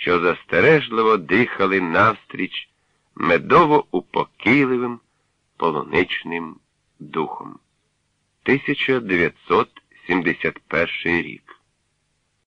що застережливо дихали навстріч медово упокійливим полуничним духом. 1971 рік